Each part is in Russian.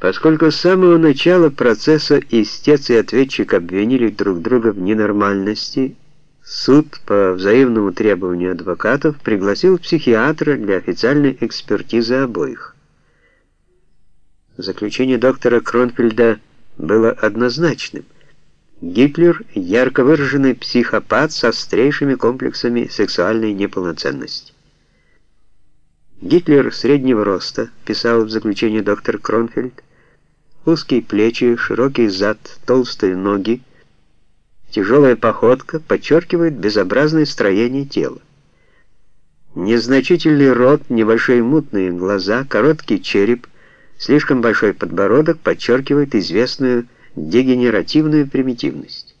Поскольку с самого начала процесса истец и ответчик обвинили друг друга в ненормальности, суд по взаимному требованию адвокатов пригласил психиатра для официальной экспертизы обоих. Заключение доктора Кронфельда было однозначным. Гитлер – ярко выраженный психопат с острейшими комплексами сексуальной неполноценности. Гитлер среднего роста, писал в заключении доктор Кронфельд, узкие плечи, широкий зад, толстые ноги, тяжелая походка подчеркивает безобразное строение тела. Незначительный рот, небольшие мутные глаза, короткий череп, слишком большой подбородок подчеркивает известную дегенеративную примитивность.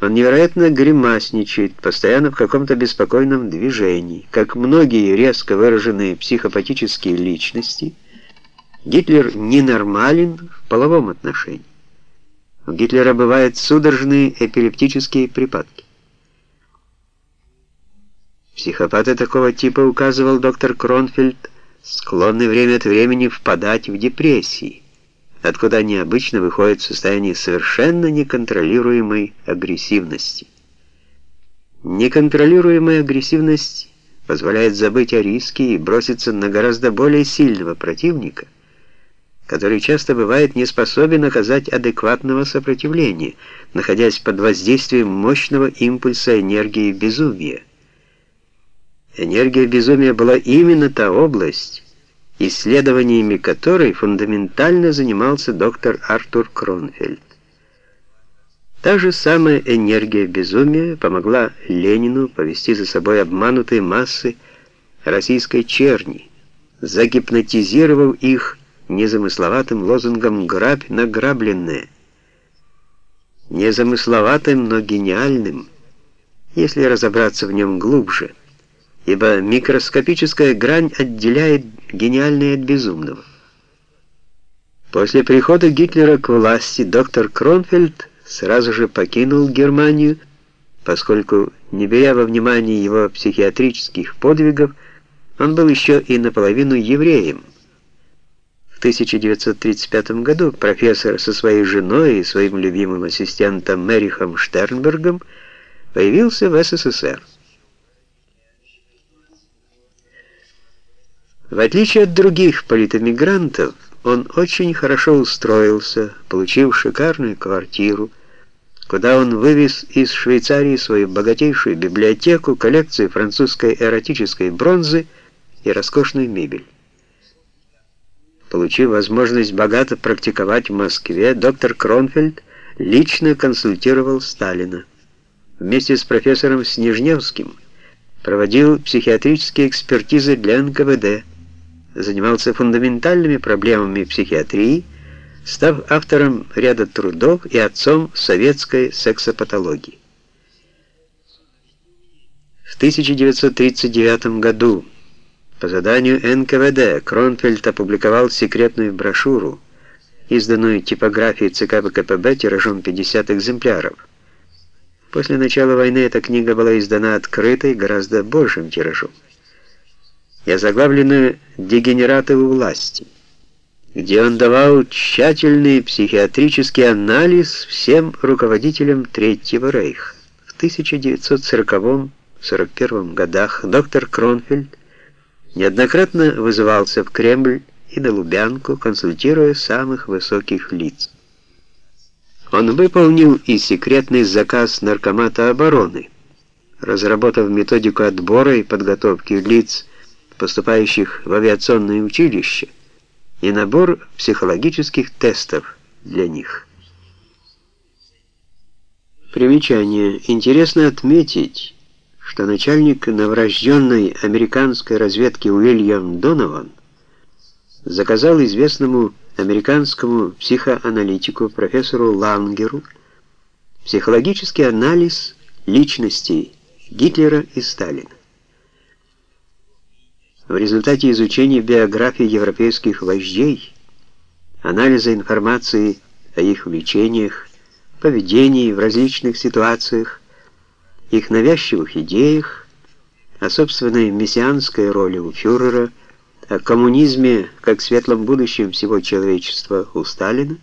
Он невероятно гримасничает, постоянно в каком-то беспокойном движении. Как многие резко выраженные психопатические личности, Гитлер ненормален в половом отношении. У Гитлера бывают судорожные эпилептические припадки. Психопаты такого типа, указывал доктор Кронфельд, склонны время от времени впадать в депрессии откуда они обычно выходят в состояние совершенно неконтролируемой агрессивности. Неконтролируемая агрессивность позволяет забыть о риске и броситься на гораздо более сильного противника, который часто бывает не способен оказать адекватного сопротивления, находясь под воздействием мощного импульса энергии безумия. Энергия безумия была именно та область, исследованиями которой фундаментально занимался доктор Артур Кронфельд. Та же самая энергия безумия помогла Ленину повести за собой обманутые массы российской черни, загипнотизировав их незамысловатым лозунгом «грабь награбленное». Незамысловатым, но гениальным, если разобраться в нем глубже – ибо микроскопическая грань отделяет гениальное от безумного. После прихода Гитлера к власти доктор Кронфельд сразу же покинул Германию, поскольку, не беря во внимание его психиатрических подвигов, он был еще и наполовину евреем. В 1935 году профессор со своей женой и своим любимым ассистентом Мерихом Штернбергом появился в СССР. В отличие от других политэмигрантов, он очень хорошо устроился, получив шикарную квартиру, куда он вывез из Швейцарии свою богатейшую библиотеку, коллекцию французской эротической бронзы и роскошную мебель. Получив возможность богато практиковать в Москве, доктор Кронфельд лично консультировал Сталина. Вместе с профессором Снежневским проводил психиатрические экспертизы для НКВД, занимался фундаментальными проблемами психиатрии, став автором ряда трудов и отцом советской сексопатологии. В 1939 году по заданию НКВД Кронфельд опубликовал секретную брошюру, изданную типографией ЦК ВКПБ тиражом 50 экземпляров. После начала войны эта книга была издана открытой, гораздо большим тиражом и озаглавленную «Дегенераты у власти», где он давал тщательный психиатрический анализ всем руководителям Третьего Рейха. В 1940-41 годах доктор Кронфельд неоднократно вызывался в Кремль и на Лубянку, консультируя самых высоких лиц. Он выполнил и секретный заказ Наркомата обороны, разработав методику отбора и подготовки лиц поступающих в авиационное училище, и набор психологических тестов для них. Примечание. Интересно отметить, что начальник новорожденной американской разведки Уильям Донован заказал известному американскому психоаналитику профессору Лангеру психологический анализ личностей Гитлера и Сталина. В результате изучения биографии европейских вождей, анализа информации о их влечениях, поведении в различных ситуациях, их навязчивых идеях, о собственной мессианской роли у фюрера, о коммунизме как светлом будущем всего человечества у Сталина,